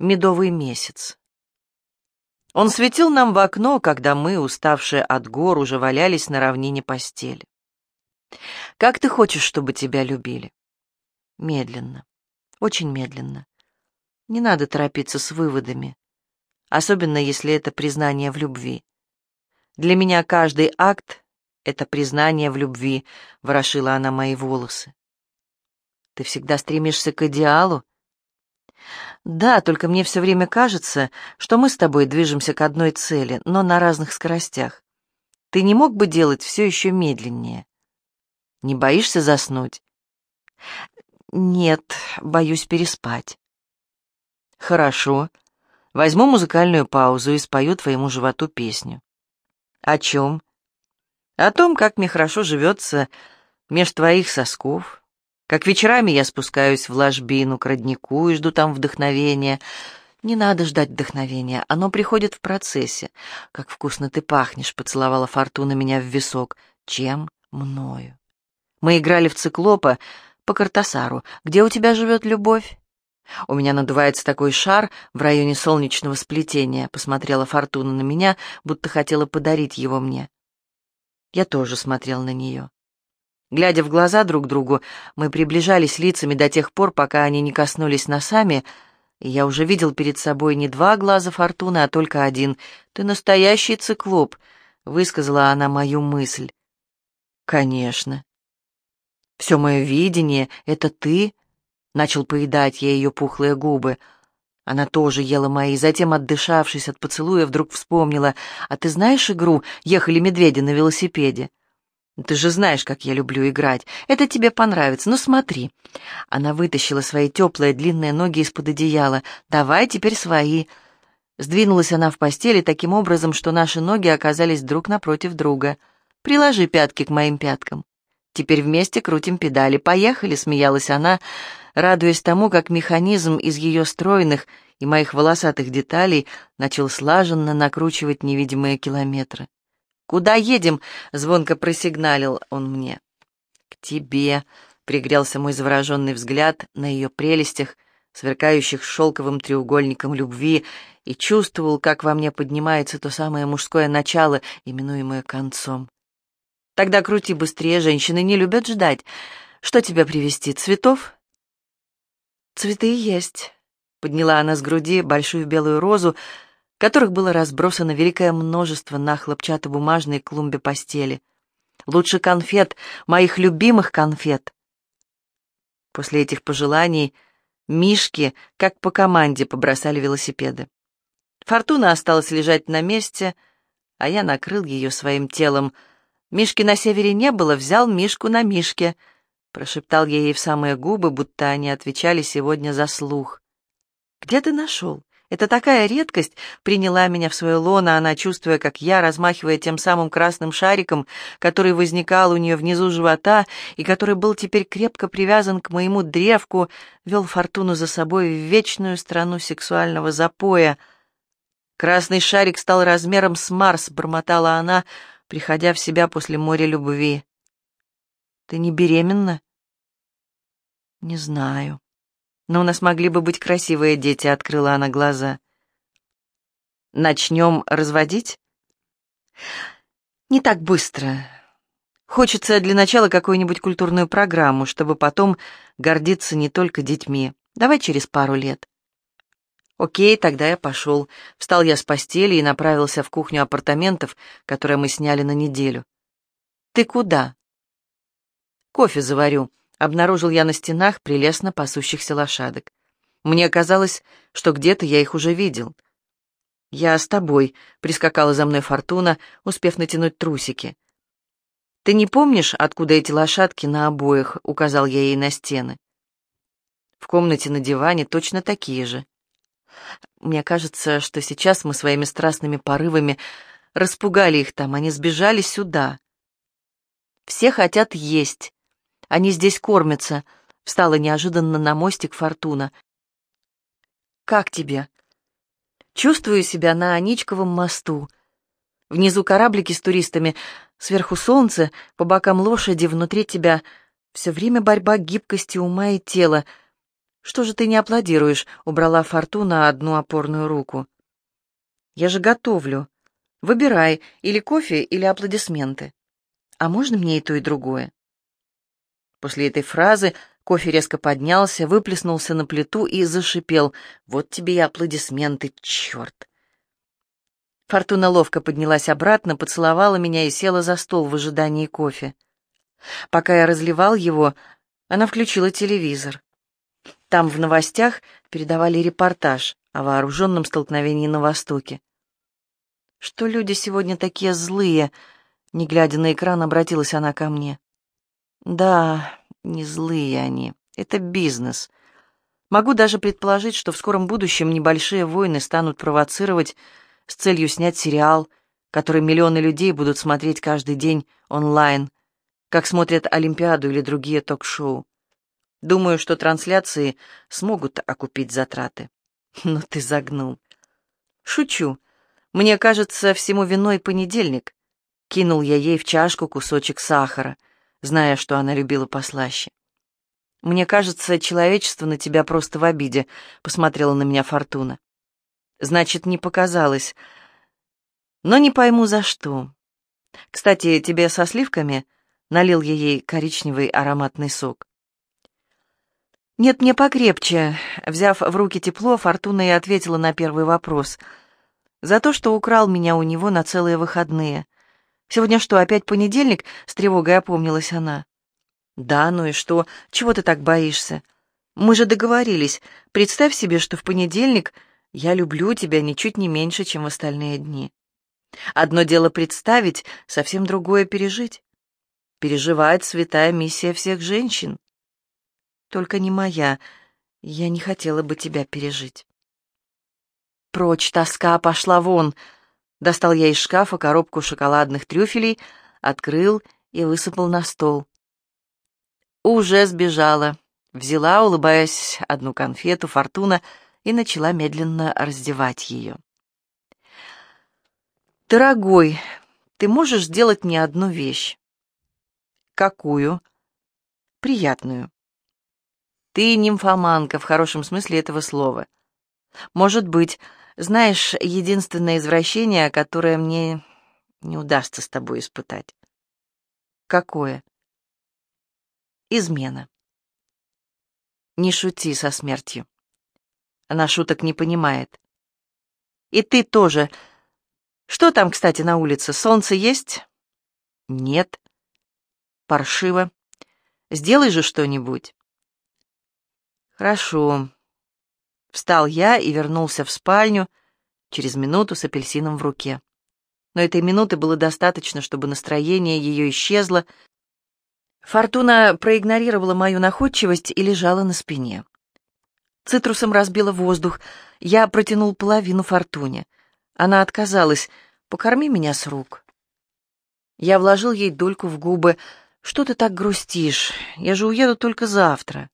медовый месяц. Он светил нам в окно, когда мы, уставшие от гор, уже валялись на равнине постели. Как ты хочешь, чтобы тебя любили? Медленно, очень медленно. Не надо торопиться с выводами, особенно если это признание в любви. Для меня каждый акт — это признание в любви, — ворошила она мои волосы. Ты всегда стремишься к идеалу? Да, только мне все время кажется, что мы с тобой движемся к одной цели, но на разных скоростях. Ты не мог бы делать все еще медленнее? Не боишься заснуть? Нет, боюсь переспать. Хорошо. Возьму музыкальную паузу и спою твоему животу песню. О чем? О том, как мне хорошо живется меж твоих сосков, как вечерами я спускаюсь в ложбину к роднику и жду там вдохновения. Не надо ждать вдохновения, оно приходит в процессе. Как вкусно ты пахнешь, поцеловала Фортуна меня в висок. Чем? Мною. Мы играли в циклопа по Картасару. Где у тебя живет любовь? У меня надувается такой шар в районе солнечного сплетения, посмотрела Фортуна на меня, будто хотела подарить его мне. Я тоже смотрел на нее. Глядя в глаза друг другу, мы приближались лицами до тех пор, пока они не коснулись носами, я уже видел перед собой не два глаза Фортуны, а только один. «Ты настоящий циклоп», — высказала она мою мысль. «Конечно». «Все мое видение — это ты?» — начал поедать я ее пухлые губы. Она тоже ела мои, затем, отдышавшись от поцелуя, вдруг вспомнила. «А ты знаешь игру «Ехали медведи на велосипеде»?» Ты же знаешь, как я люблю играть. Это тебе понравится. Ну смотри. Она вытащила свои теплые длинные ноги из-под одеяла. Давай теперь свои. Сдвинулась она в постели таким образом, что наши ноги оказались друг напротив друга. Приложи пятки к моим пяткам. Теперь вместе крутим педали. Поехали, смеялась она, радуясь тому, как механизм из ее стройных и моих волосатых деталей начал слаженно накручивать невидимые километры. «Куда едем?» — звонко просигналил он мне. «К тебе», — пригрелся мой завороженный взгляд на ее прелестях, сверкающих шелковым треугольником любви, и чувствовал, как во мне поднимается то самое мужское начало, именуемое концом. «Тогда крути быстрее, женщины не любят ждать. Что тебя привезти, цветов?» «Цветы есть», — подняла она с груди большую белую розу, — которых было разбросано великое множество на хлопчатобумажной клумбе постели. Лучше конфет, моих любимых конфет. После этих пожеланий Мишки, как по команде, побросали велосипеды. Фортуна осталась лежать на месте, а я накрыл ее своим телом. Мишки на севере не было, взял Мишку на Мишке. Прошептал я ей в самые губы, будто они отвечали сегодня за слух. «Где ты нашел? Это такая редкость, приняла меня в свое лоно, она, чувствуя, как я, размахивая тем самым красным шариком, который возникал у нее внизу живота и который был теперь крепко привязан к моему древку, вел фортуну за собой в вечную страну сексуального запоя. Красный шарик стал размером с Марс, бормотала она, приходя в себя после моря любви. «Ты не беременна?» «Не знаю». Но у нас могли бы быть красивые дети, открыла она глаза. Начнем разводить? Не так быстро. Хочется для начала какую-нибудь культурную программу, чтобы потом гордиться не только детьми. Давай через пару лет. Окей, тогда я пошел. Встал я с постели и направился в кухню апартаментов, которые мы сняли на неделю. Ты куда? Кофе заварю обнаружил я на стенах прелестно пасущихся лошадок. Мне казалось, что где-то я их уже видел. «Я с тобой», — прискакала за мной Фортуна, успев натянуть трусики. «Ты не помнишь, откуда эти лошадки на обоих?» — указал я ей на стены. В комнате на диване точно такие же. Мне кажется, что сейчас мы своими страстными порывами распугали их там, они сбежали сюда. Все хотят есть, они здесь кормятся», — встала неожиданно на мостик Фортуна. «Как тебе?» «Чувствую себя на Аничковом мосту. Внизу кораблики с туристами, сверху солнце, по бокам лошади, внутри тебя все время борьба гибкости ума и тела. «Что же ты не аплодируешь?» — убрала Фортуна одну опорную руку. «Я же готовлю. Выбирай, или кофе, или аплодисменты. А можно мне и то, и другое?» После этой фразы кофе резко поднялся, выплеснулся на плиту и зашипел. «Вот тебе и аплодисменты, черт!» Фортуна ловко поднялась обратно, поцеловала меня и села за стол в ожидании кофе. Пока я разливал его, она включила телевизор. Там в новостях передавали репортаж о вооруженном столкновении на Востоке. «Что люди сегодня такие злые?» Не глядя на экран, обратилась она ко мне. «Да, не злые они. Это бизнес. Могу даже предположить, что в скором будущем небольшие войны станут провоцировать с целью снять сериал, который миллионы людей будут смотреть каждый день онлайн, как смотрят Олимпиаду или другие ток-шоу. Думаю, что трансляции смогут окупить затраты. Ну ты загнул. Шучу. Мне кажется, всему виной понедельник. Кинул я ей в чашку кусочек сахара, зная, что она любила послаще. Мне кажется, человечество на тебя просто в обиде, посмотрела на меня Фортуна. Значит, не показалось. Но не пойму, за что. Кстати, тебе со сливками налил я ей коричневый ароматный сок. «Нет, мне покрепче». Взяв в руки тепло, Фортуна и ответила на первый вопрос. «За то, что украл меня у него на целые выходные. Сегодня что, опять понедельник?» — с тревогой опомнилась она. «Да, ну и что? Чего ты так боишься? Мы же договорились. Представь себе, что в понедельник я люблю тебя ничуть не меньше, чем в остальные дни. Одно дело представить, совсем другое пережить. Переживать святая миссия всех женщин. Только не моя. Я не хотела бы тебя пережить. Прочь, тоска, пошла вон. Достал я из шкафа коробку шоколадных трюфелей, открыл и высыпал на стол. Уже сбежала. Взяла, улыбаясь, одну конфету «Фортуна» и начала медленно раздевать ее. «Дорогой, ты можешь сделать мне одну вещь?» «Какую?» «Приятную. Ты нимфоманка в хорошем смысле этого слова. Может быть, знаешь, единственное извращение, которое мне не удастся с тобой испытать. Какое? Измена. Не шути со смертью. Она шуток не понимает. И ты тоже. Что там, кстати, на улице? Солнце есть? Нет. Паршиво. Сделай же что-нибудь. «Хорошо». Встал я и вернулся в спальню через минуту с апельсином в руке. Но этой минуты было достаточно, чтобы настроение ее исчезло. Фортуна проигнорировала мою находчивость и лежала на спине. Цитрусом разбила воздух. Я протянул половину Фортуне. Она отказалась. «Покорми меня с рук». Я вложил ей дольку в губы. «Что ты так грустишь? Я же уеду только завтра».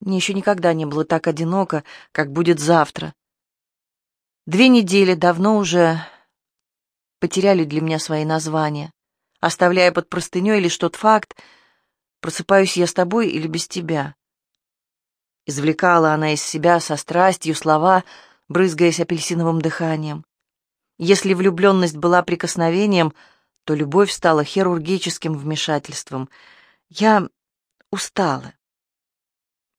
Мне еще никогда не было так одиноко, как будет завтра. Две недели давно уже потеряли для меня свои названия, оставляя под простыней лишь тот факт, просыпаюсь я с тобой или без тебя. Извлекала она из себя со страстью слова, брызгаясь апельсиновым дыханием. Если влюбленность была прикосновением, то любовь стала хирургическим вмешательством. Я устала.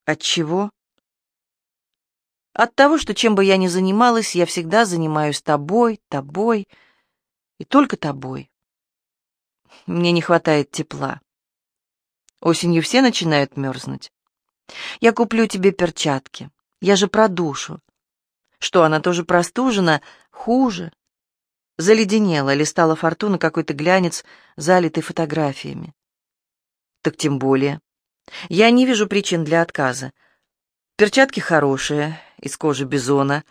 От чего? От того, что чем бы я ни занималась, я всегда занимаюсь тобой, тобой и только тобой. Мне не хватает тепла. Осенью все начинают мерзнуть. Я куплю тебе перчатки. Я же про душу. Что, она тоже простужена? Хуже. Заледенела, листала фортуна какой-то глянец, залитый фотографиями. Так тем более. Я не вижу причин для отказа. Перчатки хорошие, из кожи бизона.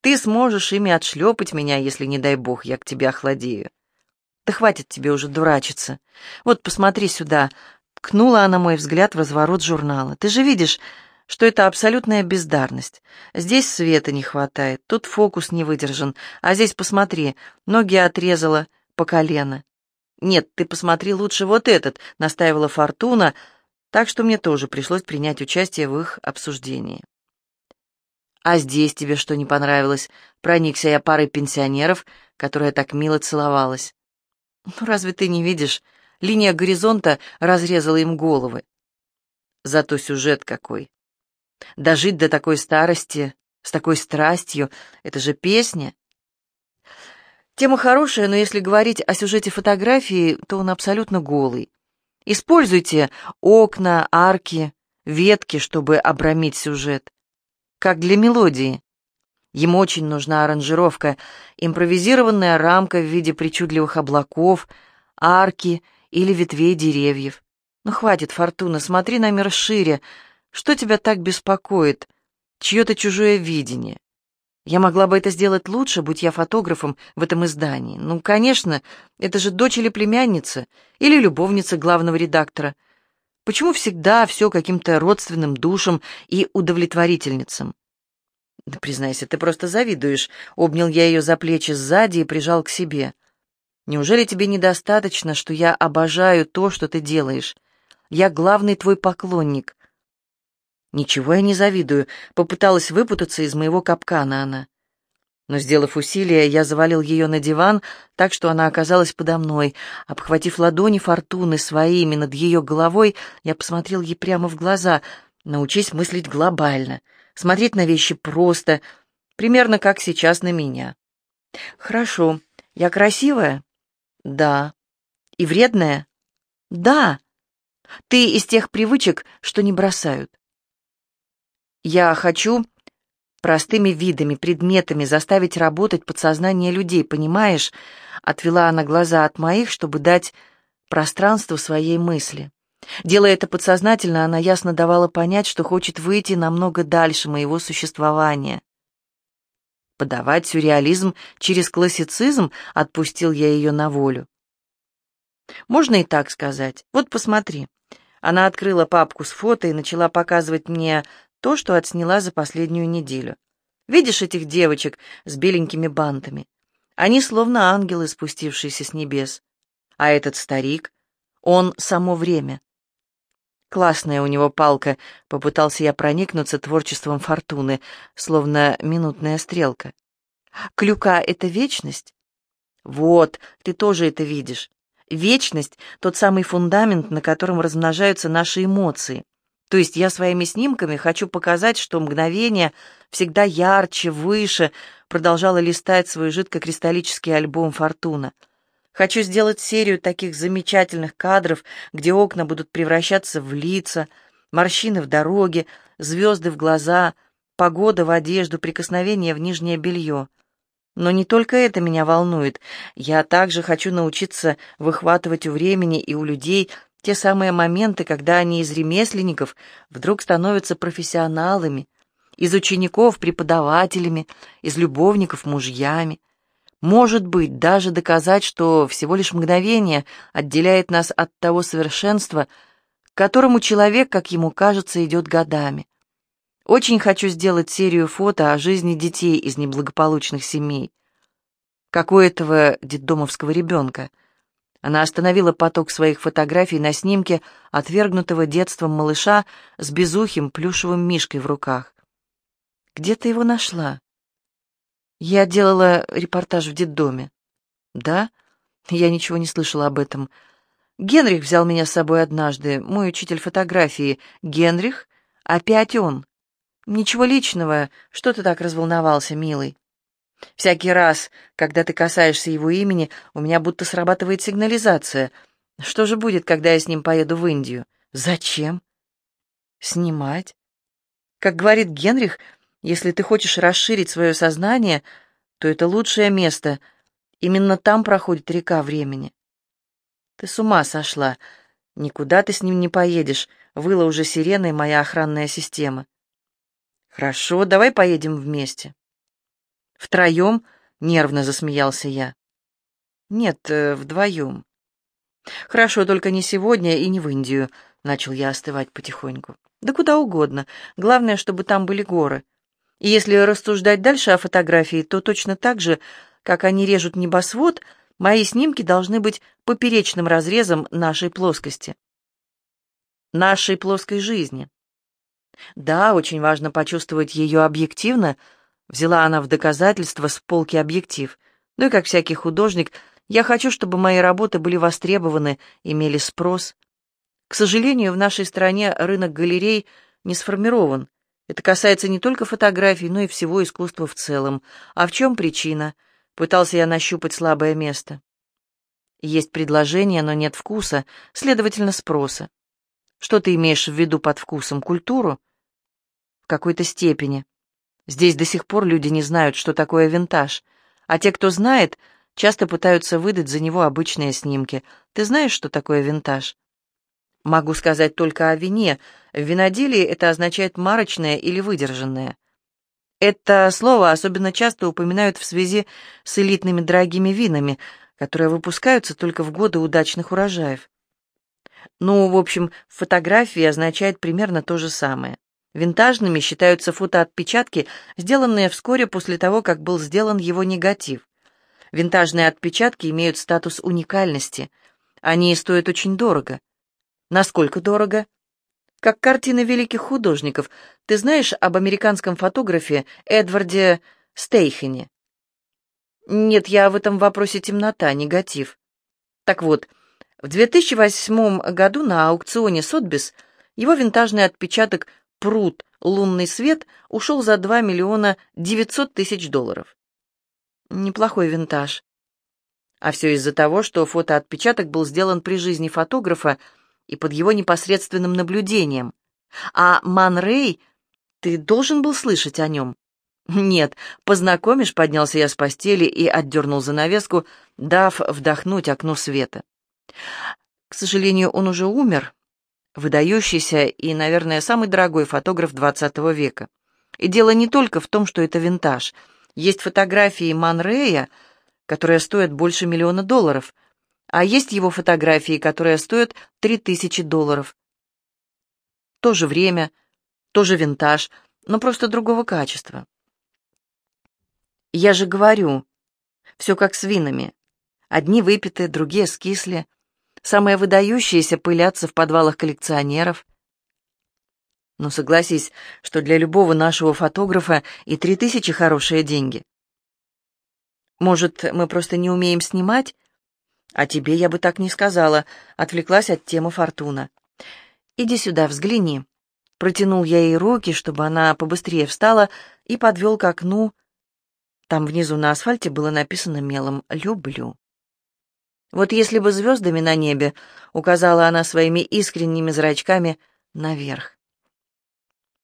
Ты сможешь ими отшлепать меня, если, не дай бог, я к тебе охладею. Да хватит тебе уже дурачиться. Вот посмотри сюда. Ткнула она мой взгляд в разворот журнала. Ты же видишь, что это абсолютная бездарность. Здесь света не хватает, тут фокус не выдержан, а здесь, посмотри, ноги отрезала по колено. «Нет, ты посмотри лучше вот этот», — настаивала Фортуна, так что мне тоже пришлось принять участие в их обсуждении. «А здесь тебе что не понравилось?» Проникся я парой пенсионеров, которая так мило целовалась. «Ну, разве ты не видишь? Линия горизонта разрезала им головы. Зато сюжет какой. Дожить до такой старости, с такой страстью — это же песня. Тема хорошая, но если говорить о сюжете фотографии, то он абсолютно голый. Используйте окна, арки, ветки, чтобы обрамить сюжет. Как для мелодии. Ему очень нужна аранжировка, импровизированная рамка в виде причудливых облаков, арки или ветвей деревьев. Ну хватит, Фортуна, смотри на мир шире. Что тебя так беспокоит? Чье-то чужое видение. Я могла бы это сделать лучше, будь я фотографом в этом издании. Ну, конечно, это же дочь или племянница, или любовница главного редактора. Почему всегда все каким-то родственным душам и удовлетворительницам? Да признайся, ты просто завидуешь. Обнял я ее за плечи сзади и прижал к себе. Неужели тебе недостаточно, что я обожаю то, что ты делаешь? Я главный твой поклонник. Ничего я не завидую. Попыталась выпутаться из моего капкана она. Но, сделав усилие, я завалил ее на диван, так что она оказалась подо мной. Обхватив ладони фортуны своими над ее головой, я посмотрел ей прямо в глаза. Научись мыслить глобально, смотреть на вещи просто, примерно как сейчас на меня. Хорошо. Я красивая? Да. И вредная? Да. Ты из тех привычек, что не бросают. Я хочу простыми видами, предметами заставить работать подсознание людей, понимаешь? Отвела она глаза от моих, чтобы дать пространство своей мысли. Делая это подсознательно, она ясно давала понять, что хочет выйти намного дальше моего существования. Подавать сюрреализм через классицизм отпустил я ее на волю. Можно и так сказать. Вот посмотри. Она открыла папку с фото и начала показывать мне то, что отсняла за последнюю неделю. Видишь этих девочек с беленькими бантами? Они словно ангелы, спустившиеся с небес. А этот старик, он само время. Классная у него палка, попытался я проникнуться творчеством фортуны, словно минутная стрелка. Клюка — это вечность? Вот, ты тоже это видишь. Вечность — тот самый фундамент, на котором размножаются наши эмоции. То есть я своими снимками хочу показать, что мгновение всегда ярче, выше, продолжала листать свой жидкокристаллический альбом «Фортуна». Хочу сделать серию таких замечательных кадров, где окна будут превращаться в лица, морщины в дороге, звезды в глаза, погода в одежду, прикосновение в нижнее белье. Но не только это меня волнует. Я также хочу научиться выхватывать у времени и у людей те самые моменты, когда они из ремесленников вдруг становятся профессионалами, из учеников преподавателями, из любовников мужьями. Может быть, даже доказать, что всего лишь мгновение отделяет нас от того совершенства, к которому человек, как ему кажется, идет годами. Очень хочу сделать серию фото о жизни детей из неблагополучных семей. Как у этого детдомовского ребенка — она остановила поток своих фотографий на снимке отвергнутого детством малыша с безухим плюшевым мишкой в руках. «Где ты его нашла?» «Я делала репортаж в детдоме». «Да? Я ничего не слышала об этом. Генрих взял меня с собой однажды, мой учитель фотографии. Генрих? Опять он?» «Ничего личного. Что ты так разволновался, милый?» Всякий раз, когда ты касаешься его имени, у меня будто срабатывает сигнализация. Что же будет, когда я с ним поеду в Индию? Зачем? Снимать. Как говорит Генрих, если ты хочешь расширить свое сознание, то это лучшее место. Именно там проходит река времени. Ты с ума сошла. Никуда ты с ним не поедешь. Выла уже сиреной моя охранная система. Хорошо, давай поедем вместе. «Втроем?» — нервно засмеялся я. «Нет, э, вдвоем». «Хорошо, только не сегодня и не в Индию», — начал я остывать потихоньку. «Да куда угодно. Главное, чтобы там были горы. И если рассуждать дальше о фотографии, то точно так же, как они режут небосвод, мои снимки должны быть поперечным разрезом нашей плоскости. нашей плоской жизни. Да, очень важно почувствовать ее объективно, взяла она в доказательство с полки объектив. Ну и как всякий художник, я хочу, чтобы мои работы были востребованы, имели спрос. К сожалению, в нашей стране рынок галерей не сформирован. Это касается не только фотографий, но и всего искусства в целом. А в чем причина? Пытался я нащупать слабое место. Есть предложение, но нет вкуса, следовательно, спроса. Что ты имеешь в виду под вкусом? Культуру? В какой-то степени. Здесь до сих пор люди не знают, что такое винтаж. А те, кто знает, часто пытаются выдать за него обычные снимки. Ты знаешь, что такое винтаж? Могу сказать только о вине. В виноделии это означает марочное или выдержанное. Это слово особенно часто упоминают в связи с элитными дорогими винами, которые выпускаются только в годы удачных урожаев. Ну, в общем, фотографии означает примерно то же самое. Винтажными считаются фотоотпечатки, сделанные вскоре после того, как был сделан его негатив. Винтажные отпечатки имеют статус уникальности. Они стоят очень дорого. Насколько дорого? Как картины великих художников. Ты знаешь об американском фотографе Эдварде Стейхене? Нет, я в этом вопросе темнота, негатив. Так вот, в 2008 году на аукционе Сотбис его винтажный отпечаток «Пруд. Лунный свет» ушел за 2 миллиона 900 тысяч долларов. Неплохой винтаж. А все из-за того, что фотоотпечаток был сделан при жизни фотографа и под его непосредственным наблюдением. А Ман Рэй, ты должен был слышать о нем? «Нет, познакомишь», — поднялся я с постели и отдернул занавеску, дав вдохнуть окно света. К сожалению, он уже умер. Выдающийся и, наверное, самый дорогой фотограф XX века. И дело не только в том, что это винтаж. Есть фотографии Манрея, которые стоят больше миллиона долларов, а есть его фотографии, которые стоят три тысячи долларов. То же время, тоже винтаж, но просто другого качества. Я же говорю, все как с винами. Одни выпиты, другие скисли. Самые выдающиеся пылятся в подвалах коллекционеров. Но согласись, что для любого нашего фотографа и три тысячи хорошие деньги. Может, мы просто не умеем снимать? А тебе я бы так не сказала, отвлеклась от темы Фортуна. Иди сюда, взгляни. Протянул я ей руки, чтобы она побыстрее встала, и подвел к окну. Там внизу на асфальте было написано мелом «Люблю». Вот если бы звездами на небе, указала она своими искренними зрачками наверх.